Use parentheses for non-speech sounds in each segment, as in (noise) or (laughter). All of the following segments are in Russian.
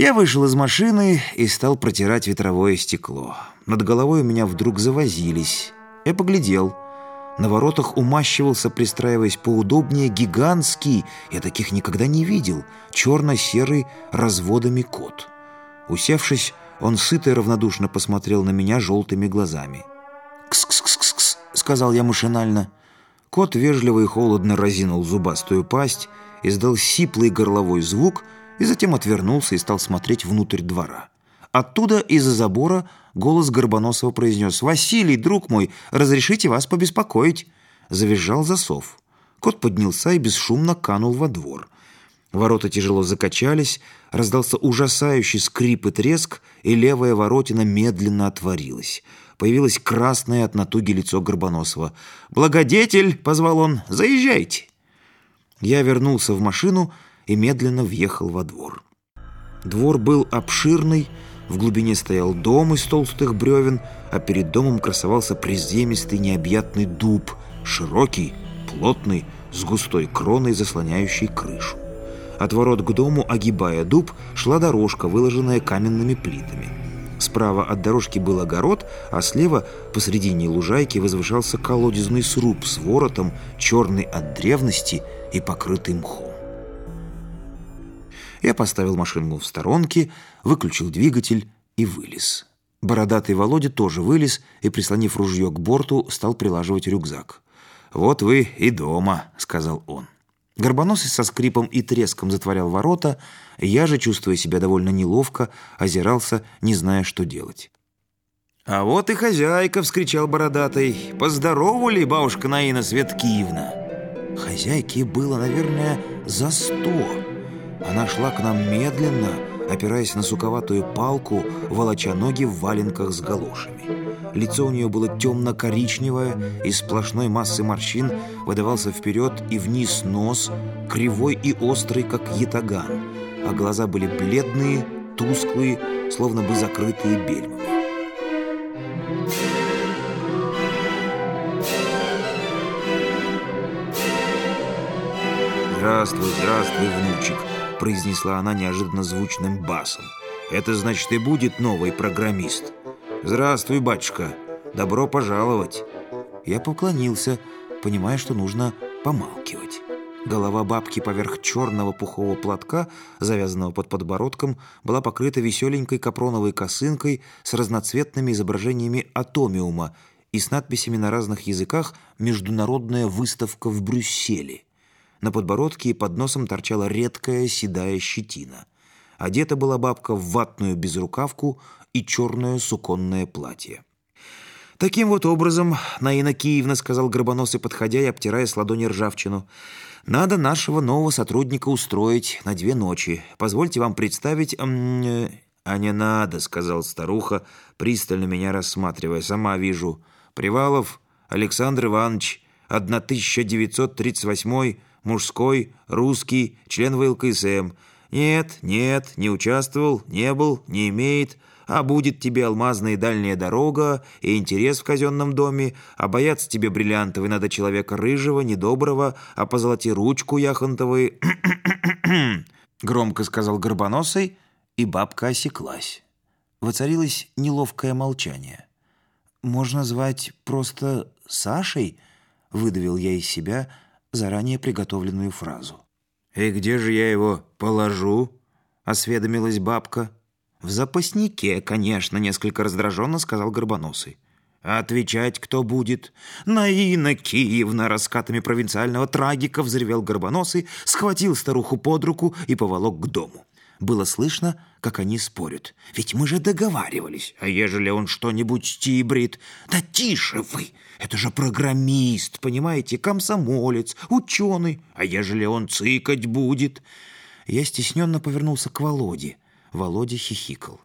Я вышел из машины и стал протирать ветровое стекло. Над головой у меня вдруг завозились. Я поглядел. На воротах умащивался, пристраиваясь поудобнее, гигантский, я таких никогда не видел, черно-серый разводами кот. Усевшись, он сыто и равнодушно посмотрел на меня желтыми глазами. «Кс-кс-кс-кс», — сказал я машинально. Кот вежливо и холодно разинул зубастую пасть, издал сиплый горловой звук и затем отвернулся и стал смотреть внутрь двора. Оттуда, из-за забора, голос Горбоносова произнес «Василий, друг мой, разрешите вас побеспокоить?» Завизжал засов. Кот поднялся и бесшумно канул во двор. Ворота тяжело закачались, раздался ужасающий скрип и треск, и левая воротина медленно отворилась. Появилось красное от натуги лицо Горбоносова. «Благодетель!» — позвал он. «Заезжайте!» Я вернулся в машину и медленно въехал во двор. Двор был обширный, в глубине стоял дом из толстых бревен, а перед домом красовался приземистый необъятный дуб, широкий, плотный, с густой кроной, заслоняющей крышу. От ворот к дому, огибая дуб, шла дорожка, выложенная каменными плитами. Справа от дорожки был огород, а слева, посредине лужайки, возвышался колодезный сруб с воротом, черный от древности и покрытый мхом. Я поставил машину в сторонке, выключил двигатель и вылез. Бородатый Володя тоже вылез и, прислонив ружье к борту, стал прилаживать рюкзак. «Вот вы и дома», — сказал он. Горбоносый со скрипом и треском затворял ворота, я же, чувствуя себя довольно неловко, озирался, не зная, что делать. «А вот и хозяйка!» — вскричал бородатый. «Поздоровали, бабушка Наина Светкиевна!» Хозяйке было, наверное, за сто. Она шла к нам медленно, опираясь на суковатую палку, волоча ноги в валенках с галошами. Лицо у нее было темно-коричневое, из сплошной массы морщин выдавался вперед и вниз нос, кривой и острый, как ятаган, а глаза были бледные, тусклые, словно бы закрытые бельмами. «Здравствуй, здравствуй, внучек!» Произнесла она неожиданно звучным басом. «Это значит и будет новый программист. Здравствуй, батюшка. Добро пожаловать». Я поклонился, понимая, что нужно помалкивать. Голова бабки поверх черного пухового платка, завязанного под подбородком, была покрыта веселенькой капроновой косынкой с разноцветными изображениями атомиума и с надписями на разных языках «Международная выставка в Брюсселе». На подбородке и под носом торчала редкая седая щетина. Одета была бабка в ватную безрукавку и черное суконное платье. «Таким вот образом, Наина Киевна, — сказал Горбоносый, подходя и обтирая с ладони ржавчину, — надо нашего нового сотрудника устроить на две ночи. Позвольте вам представить...» э, «А не надо, — сказал старуха, пристально меня рассматривая, — сама вижу. Привалов Александр Иванович, 1938 мужской, русский, член ВЛКСМ. Нет, нет, не участвовал, не был, не имеет, а будет тебе алмазная дальняя дорога и интерес в казенном доме, а бояться тебе бриллиантовый надо человека рыжего, недоброго, а позолоти ручку яхонтовой. (clears throat) Громко сказал Горбоносый, и бабка осеклась. Воцарилось неловкое молчание. «Можно звать просто Сашей?» — выдавил я из себя — заранее приготовленную фразу. «И где же я его положу?» — осведомилась бабка. «В запаснике, конечно», — несколько раздраженно сказал Горбоносый. «А отвечать кто будет?» «Наина Киевна!» — раскатами провинциального трагика взревел Горбоносый, схватил старуху под руку и поволок к дому. Было слышно, как они спорят. «Ведь мы же договаривались. А ежели он что-нибудь стибрит?» «Да тише вы! Это же программист, понимаете, комсомолец, ученый. А ежели он цикать будет?» Я стесненно повернулся к Володе. Володя хихикал.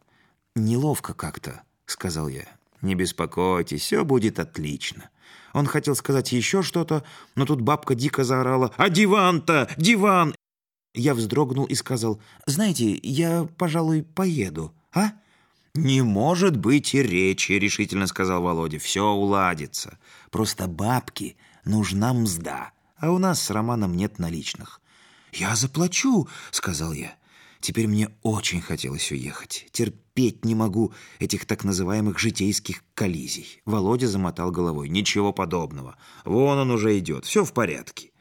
«Неловко как-то», — сказал я. «Не беспокойтесь, все будет отлично». Он хотел сказать еще что-то, но тут бабка дико заорала «А диван-то! Диван! Я вздрогнул и сказал, «Знаете, я, пожалуй, поеду, а?» «Не может быть и речи», — решительно сказал Володя. «Все уладится. Просто бабки нужна мзда, а у нас с Романом нет наличных». «Я заплачу», — сказал я. Теперь мне очень хотелось уехать. Терпеть не могу этих так называемых житейских коллизий. Володя замотал головой. Ничего подобного. Вон он уже идет. Все в порядке.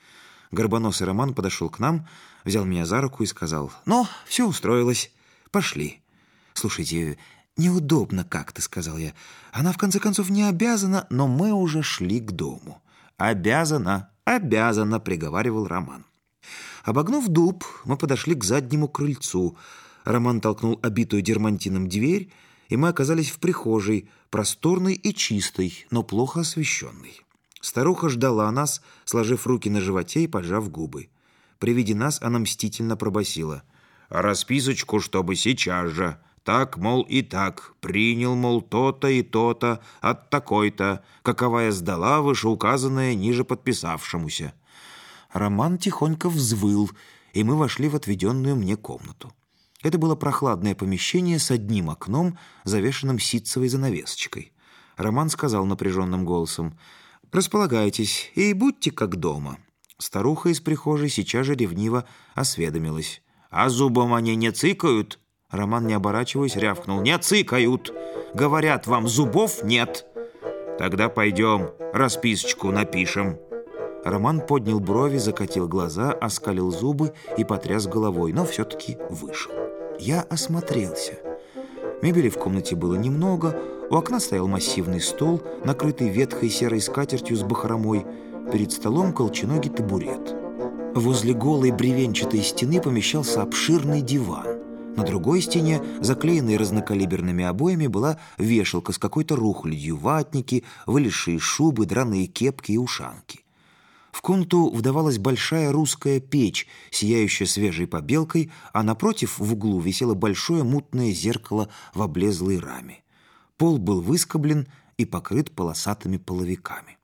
Горбоносый Роман подошел к нам, взял меня за руку и сказал, «Ну, все устроилось. Пошли». «Слушайте, неудобно как-то», — сказал я. «Она, в конце концов, не обязана, но мы уже шли к дому». «Обязана, обязана», — приговаривал Роман. Обогнув дуб, мы подошли к заднему крыльцу. Роман толкнул обитую дермантином дверь, и мы оказались в прихожей, просторной и чистой, но плохо освещенной. Старуха ждала нас, сложив руки на животе и поджав губы. При виде нас она мстительно пробасила. «А расписочку, чтобы сейчас же. Так, мол, и так. Принял, мол, то-то и то-то от такой-то, каковая сдала вышеуказанное ниже подписавшемуся». Роман тихонько взвыл, и мы вошли в отведенную мне комнату. Это было прохладное помещение с одним окном, завешенным ситцевой занавесочкой. Роман сказал напряженным голосом, «Располагайтесь и будьте как дома». Старуха из прихожей сейчас же ревниво осведомилась. «А зубом они не цыкают?» Роман, не оборачиваясь, рявкнул. «Не цыкают! Говорят, вам зубов нет!» «Тогда пойдем, расписочку напишем». Роман поднял брови, закатил глаза, оскалил зубы и потряс головой, но все-таки вышел. Я осмотрелся. Мебели в комнате было немного, у окна стоял массивный стол, накрытый ветхой серой скатертью с бахромой, перед столом колченогий табурет. Возле голой бревенчатой стены помещался обширный диван. На другой стене, заклеенной разнокалиберными обоями, была вешалка с какой-то рухлядью, ватники, вылезшие шубы, драные кепки и ушанки. В комнату вдавалась большая русская печь, сияющая свежей побелкой, а напротив в углу висело большое мутное зеркало в облезлой раме. Пол был выскоблен и покрыт полосатыми половиками.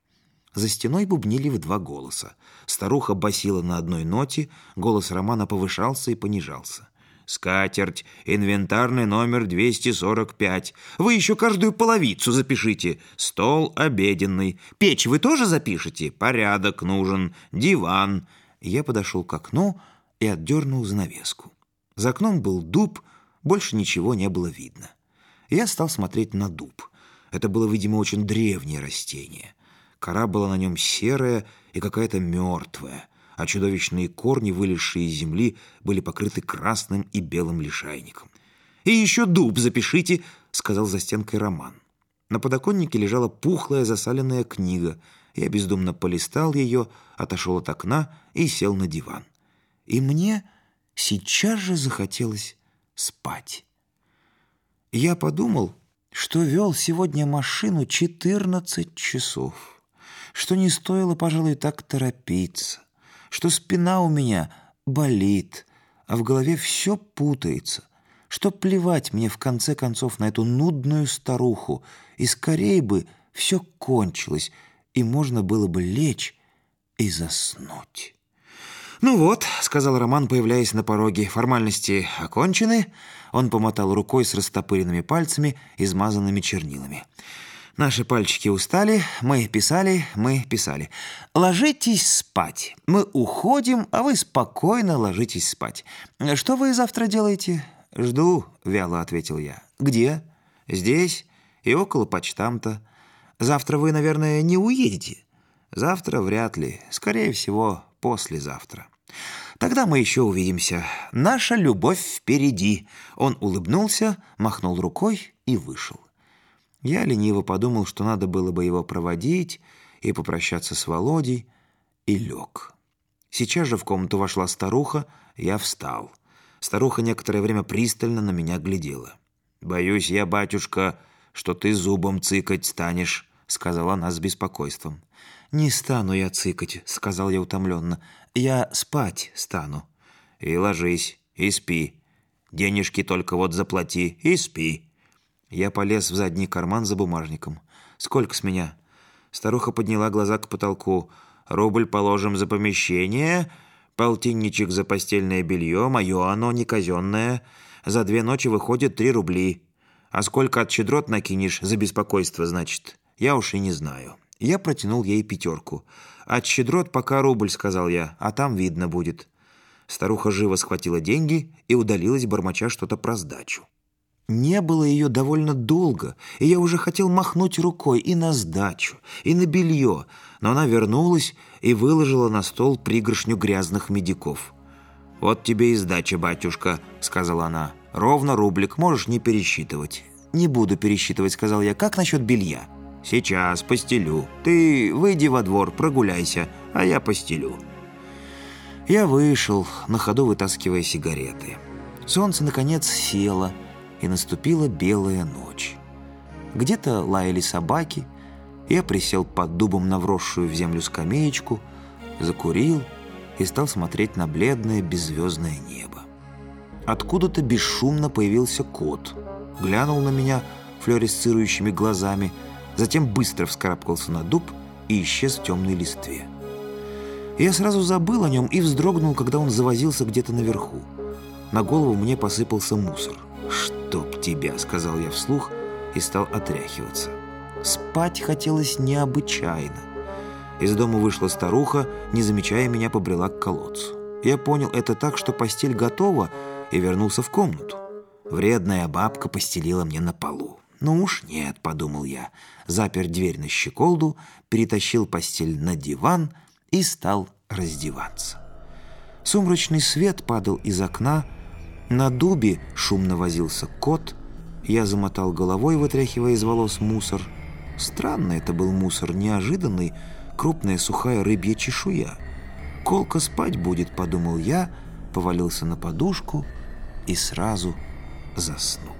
За стеной бубнили в два голоса. Старуха басила на одной ноте, голос Романа повышался и понижался. Скатерть, инвентарный номер 245. Вы еще каждую половицу запишите. Стол обеденный. Печь вы тоже запишите? Порядок нужен. Диван. Я подошел к окну и отдернул занавеску. За окном был дуб, больше ничего не было видно. Я стал смотреть на дуб. Это было, видимо, очень древнее растение. Кора была на нем серая и какая-то мертвая а чудовищные корни, вылезшие из земли, были покрыты красным и белым лишайником. «И еще дуб запишите», — сказал за стенкой Роман. На подоконнике лежала пухлая засаленная книга. Я бездумно полистал ее, отошел от окна и сел на диван. И мне сейчас же захотелось спать. Я подумал, что вел сегодня машину 14 часов, что не стоило, пожалуй, так торопиться что спина у меня болит, а в голове все путается, что плевать мне в конце концов на эту нудную старуху, и скорее бы все кончилось, и можно было бы лечь и заснуть. «Ну вот», — сказал Роман, появляясь на пороге, — «формальности окончены». Он помотал рукой с растопыренными пальцами, измазанными чернилами. Наши пальчики устали, мы писали, мы писали. Ложитесь спать. Мы уходим, а вы спокойно ложитесь спать. Что вы завтра делаете? Жду, вяло ответил я. Где? Здесь и около почтамта. Завтра вы, наверное, не уедете. Завтра вряд ли. Скорее всего, послезавтра. Тогда мы еще увидимся. Наша любовь впереди. Он улыбнулся, махнул рукой и вышел. Я лениво подумал, что надо было бы его проводить и попрощаться с Володей, и лег. Сейчас же в комнату вошла старуха, я встал. Старуха некоторое время пристально на меня глядела. «Боюсь я, батюшка, что ты зубом цыкать станешь», — сказала она с беспокойством. «Не стану я цыкать», — сказал я утомленно. «Я спать стану». «И ложись, и спи. Денежки только вот заплати, и спи». Я полез в задний карман за бумажником. «Сколько с меня?» Старуха подняла глаза к потолку. «Рубль положим за помещение, полтинничек за постельное белье, мое оно не казенное. За две ночи выходит три рубли. А сколько от щедрот накинешь за беспокойство, значит? Я уж и не знаю». Я протянул ей пятерку. «От щедрот пока рубль», — сказал я, — «а там видно будет». Старуха живо схватила деньги и удалилась, бормоча что-то про сдачу. Не было ее довольно долго, и я уже хотел махнуть рукой и на сдачу, и на белье, но она вернулась и выложила на стол пригоршню грязных медиков. «Вот тебе и сдача, батюшка», — сказала она. «Ровно рублик, можешь не пересчитывать». «Не буду пересчитывать», — сказал я. «Как насчет белья?» «Сейчас постелю. Ты выйди во двор, прогуляйся, а я постелю». Я вышел, на ходу вытаскивая сигареты. Солнце, наконец, село, и наступила белая ночь. Где-то лаяли собаки, я присел под дубом на вросшую в землю скамеечку, закурил и стал смотреть на бледное беззвездное небо. Откуда-то бесшумно появился кот, глянул на меня флуоресцирующими глазами, затем быстро вскарабкался на дуб и исчез в темной листве. Я сразу забыл о нем и вздрогнул, когда он завозился где-то наверху. На голову мне посыпался мусор. «Чтоб тебя!» — сказал я вслух и стал отряхиваться. Спать хотелось необычайно. Из дома вышла старуха, не замечая меня, побрела к колодцу. Я понял это так, что постель готова, и вернулся в комнату. Вредная бабка постелила мне на полу. «Ну уж нет», — подумал я, запер дверь на щеколду, перетащил постель на диван и стал раздеваться. Сумрачный свет падал из окна, на дубе шумно возился кот, я замотал головой, вытряхивая из волос мусор. Странный это был мусор, неожиданный, крупная сухая рыбья чешуя. «Колка спать будет», — подумал я, повалился на подушку и сразу заснул.